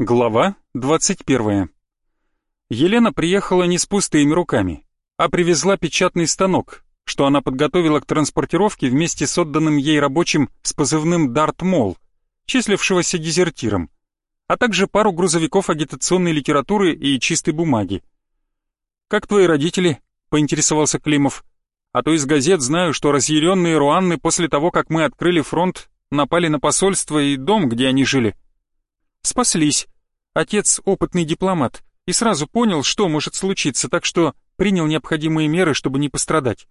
Глава 21. Елена приехала не с пустыми руками, а привезла печатный станок, что она подготовила к транспортировке вместе с отданным ей рабочим с позывным «Дарт Мол», числившегося дезертиром, а также пару грузовиков агитационной литературы и чистой бумаги. «Как твои родители?» — поинтересовался Климов. «А то из газет знаю, что разъяренные руанны после того, как мы открыли фронт, напали на посольство и дом, где они жили». Спаслись. Отец опытный дипломат и сразу понял, что может случиться, так что принял необходимые меры, чтобы не пострадать.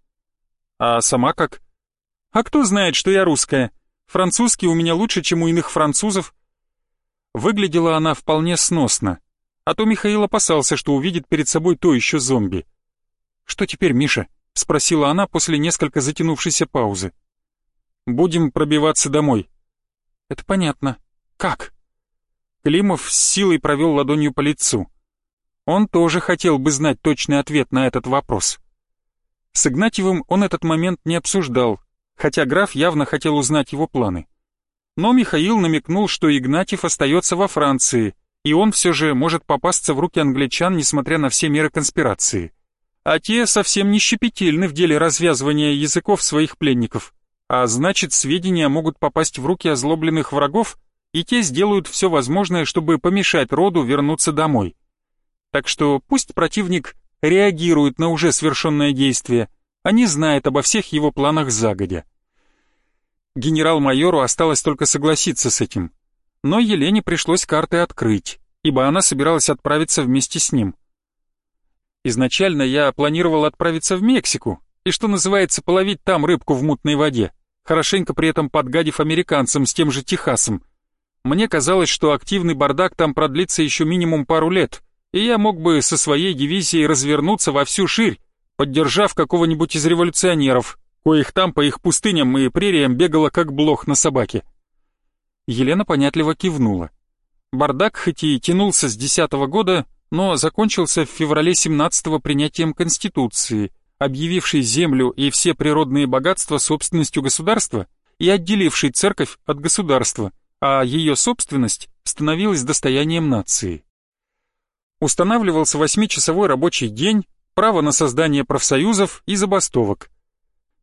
А сама как? А кто знает, что я русская? Французский у меня лучше, чем у иных французов. Выглядела она вполне сносно, а то Михаил опасался, что увидит перед собой то еще зомби. «Что теперь, Миша?» — спросила она после несколько затянувшейся паузы. «Будем пробиваться домой». «Это понятно. Как?» Климов с силой провел ладонью по лицу. Он тоже хотел бы знать точный ответ на этот вопрос. С Игнатьевым он этот момент не обсуждал, хотя граф явно хотел узнать его планы. Но Михаил намекнул, что Игнатьев остается во Франции, и он все же может попасться в руки англичан, несмотря на все меры конспирации. А те совсем не щепетильны в деле развязывания языков своих пленников, а значит, сведения могут попасть в руки озлобленных врагов, и те сделают все возможное, чтобы помешать роду вернуться домой. Так что пусть противник реагирует на уже совершенное действие, а не знает обо всех его планах загодя. Генерал-майору осталось только согласиться с этим. Но Елене пришлось карты открыть, ибо она собиралась отправиться вместе с ним. Изначально я планировал отправиться в Мексику, и, что называется, половить там рыбку в мутной воде, хорошенько при этом подгадив американцам с тем же Техасом, мне казалось, что активный бардак там продлится еще минимум пару лет, и я мог бы со своей дивизией развернуться во всю ширь, поддержав какого-нибудь из революционеров, коих там по их пустыням и прериям бегало как блох на собаке. Елена понятливо кивнула. Бардак хоть и тянулся с десятого года, но закончился в феврале 17-го принятием Конституции, объявившей землю и все природные богатства собственностью государства и отделившей церковь от государства – а ее собственность становилась достоянием нации. Устанавливался восьмичасовой рабочий день, право на создание профсоюзов и забастовок.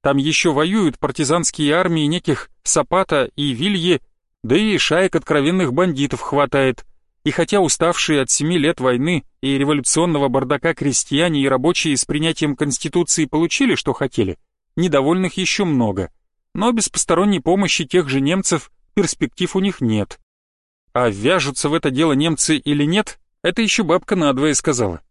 Там еще воюют партизанские армии неких Сапата и Вилье, да и шаек откровенных бандитов хватает. И хотя уставшие от семи лет войны и революционного бардака крестьяне и рабочие с принятием Конституции получили, что хотели, недовольных еще много. Но без посторонней помощи тех же немцев перспектив у них нет. А вяжутся в это дело немцы или нет, это еще бабка надвое сказала.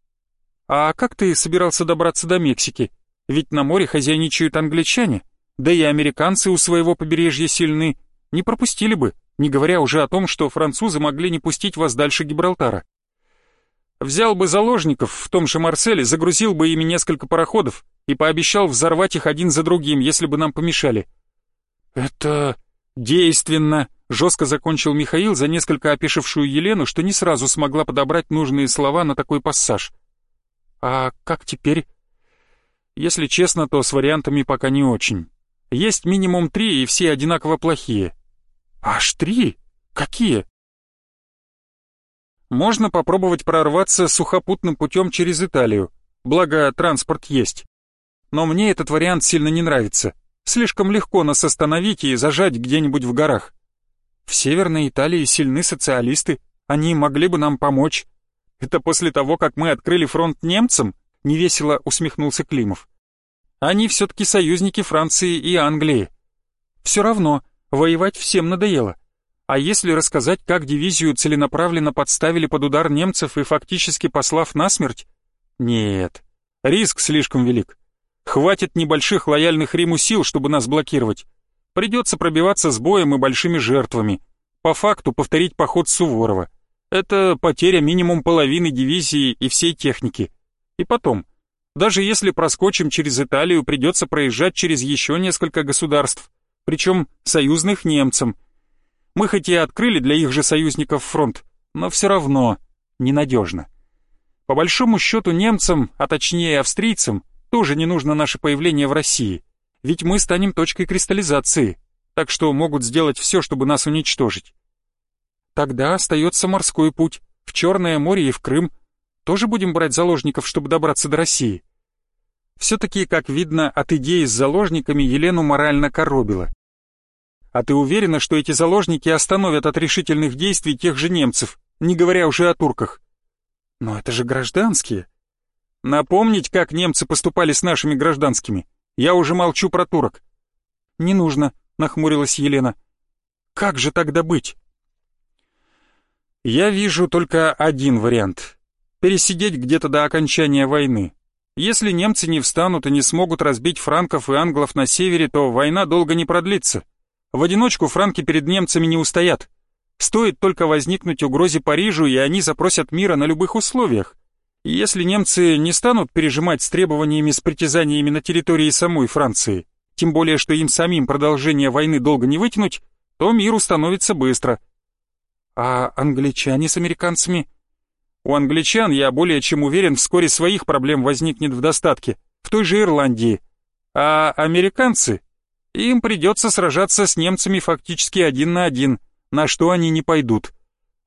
А как ты собирался добраться до Мексики? Ведь на море хозяйничают англичане, да и американцы у своего побережья сильны, не пропустили бы, не говоря уже о том, что французы могли не пустить вас дальше Гибралтара. Взял бы заложников в том же Марселе, загрузил бы ими несколько пароходов и пообещал взорвать их один за другим, если бы нам помешали. «Это «Действенно!» — жестко закончил Михаил за несколько опешившую Елену, что не сразу смогла подобрать нужные слова на такой пассаж. «А как теперь?» «Если честно, то с вариантами пока не очень. Есть минимум три, и все одинаково плохие». «Аж три? Какие?» Можно попробовать прорваться сухопутным путем через Италию, благо транспорт есть. Но мне этот вариант сильно не нравится. Слишком легко нас остановить и зажать где-нибудь в горах. В Северной Италии сильны социалисты, они могли бы нам помочь. Это после того, как мы открыли фронт немцам? Невесело усмехнулся Климов. Они все-таки союзники Франции и Англии. Все равно, воевать всем надоело. А если рассказать, как дивизию целенаправленно подставили под удар немцев и фактически послав насмерть? Нет, риск слишком велик. Хватит небольших лояльных Риму сил, чтобы нас блокировать. Придется пробиваться с боем и большими жертвами. По факту повторить поход Суворова. Это потеря минимум половины дивизии и всей техники. И потом, даже если проскочим через Италию, придется проезжать через еще несколько государств, причем союзных немцам. Мы хоть и открыли для их же союзников фронт, но все равно ненадежно. По большому счету немцам, а точнее австрийцам, тоже не нужно наше появление в России, ведь мы станем точкой кристаллизации, так что могут сделать все, чтобы нас уничтожить. Тогда остается морской путь, в Черное море и в Крым. Тоже будем брать заложников, чтобы добраться до России. Все-таки, как видно, от идеи с заложниками Елену морально коробило. А ты уверена, что эти заложники остановят от решительных действий тех же немцев, не говоря уже о турках? Но это же гражданские. Напомнить, как немцы поступали с нашими гражданскими? Я уже молчу про турок. Не нужно, нахмурилась Елена. Как же тогда быть? Я вижу только один вариант. Пересидеть где-то до окончания войны. Если немцы не встанут и не смогут разбить франков и англов на севере, то война долго не продлится. В одиночку франки перед немцами не устоят. Стоит только возникнуть угрозе Парижу, и они запросят мира на любых условиях. Если немцы не станут пережимать с требованиями с притязаниями на территории самой Франции, тем более что им самим продолжение войны долго не вытянуть, то мир установится быстро – а англичане с американцами? У англичан, я более чем уверен, вскоре своих проблем возникнет в достатке, в той же Ирландии. А американцы? Им придется сражаться с немцами фактически один на один, на что они не пойдут.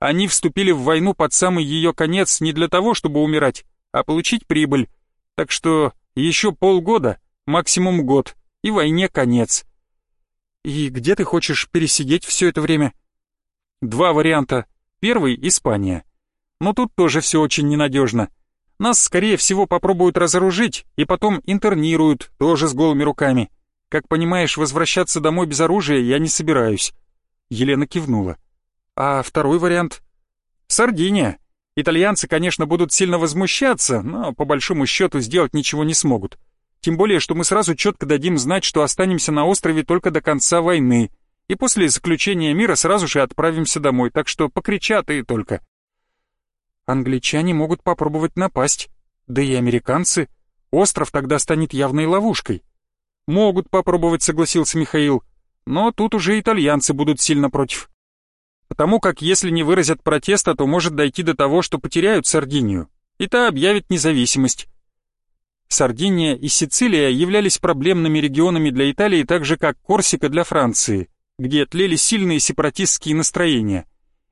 Они вступили в войну под самый ее конец не для того, чтобы умирать, а получить прибыль. Так что еще полгода, максимум год, и войне конец. И где ты хочешь пересидеть все это время? Два варианта. Первый — Испания. Но тут тоже все очень ненадежно. Нас, скорее всего, попробуют разоружить и потом интернируют, тоже с голыми руками. Как понимаешь, возвращаться домой без оружия я не собираюсь. Елена кивнула. А второй вариант? Сардиния. Итальянцы, конечно, будут сильно возмущаться, но по большому счету сделать ничего не смогут. Тем более, что мы сразу четко дадим знать, что останемся на острове только до конца войны — и после заключения мира сразу же отправимся домой, так что покричат и только. Англичане могут попробовать напасть, да и американцы. Остров тогда станет явной ловушкой. Могут попробовать, согласился Михаил, но тут уже итальянцы будут сильно против. Потому как если не выразят протеста, то может дойти до того, что потеряют Сардинию, и та объявит независимость. Сардиния и Сицилия являлись проблемными регионами для Италии так же, как Корсика для Франции где тлели сильные сепаратистские настроения.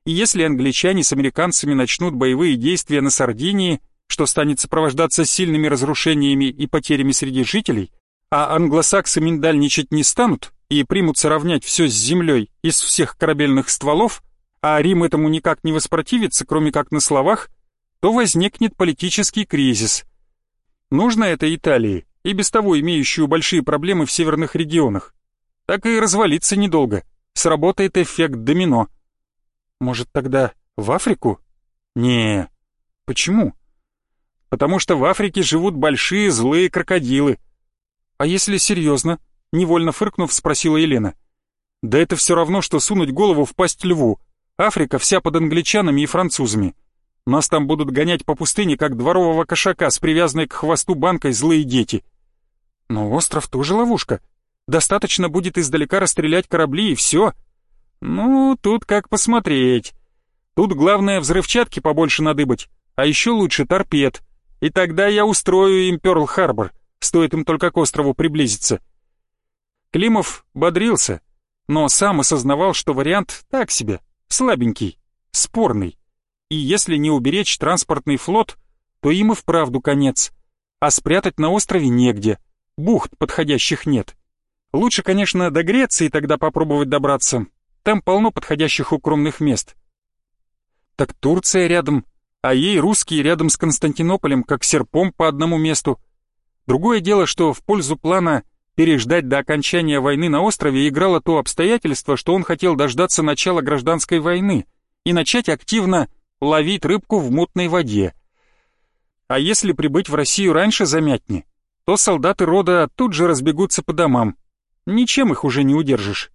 И если англичане с американцами начнут боевые действия на Сардинии, что станет сопровождаться сильными разрушениями и потерями среди жителей, а англосаксы миндальничать не станут и примутся равнять все с землей из всех корабельных стволов, а Рим этому никак не воспротивится, кроме как на словах, то возникнет политический кризис. Нужно это Италии, и без того имеющую большие проблемы в северных регионах так и развалиться недолго. Сработает эффект домино. Может, тогда в Африку? Не. Почему? Потому что в Африке живут большие злые крокодилы. А если серьезно? Невольно фыркнув, спросила Елена. Да это все равно, что сунуть голову в пасть льву. Африка вся под англичанами и французами. Нас там будут гонять по пустыне, как дворового кошака с привязанной к хвосту банкой злые дети. Но остров тоже ловушка, Достаточно будет издалека расстрелять корабли и все. Ну, тут как посмотреть. Тут главное взрывчатки побольше надыбать, а еще лучше торпед. И тогда я устрою им Пёрл-Харбор, стоит им только к острову приблизиться. Климов бодрился, но сам осознавал, что вариант так себе, слабенький, спорный. И если не уберечь транспортный флот, то им и вправду конец. А спрятать на острове негде, бухт подходящих нет. Лучше, конечно, до Греции тогда попробовать добраться. Там полно подходящих укромных мест. Так Турция рядом, а ей русские рядом с Константинополем, как серпом по одному месту. Другое дело, что в пользу плана переждать до окончания войны на острове играло то обстоятельство, что он хотел дождаться начала гражданской войны и начать активно ловить рыбку в мутной воде. А если прибыть в Россию раньше замятни, то солдаты рода тут же разбегутся по домам, Ничем их уже не удержишь.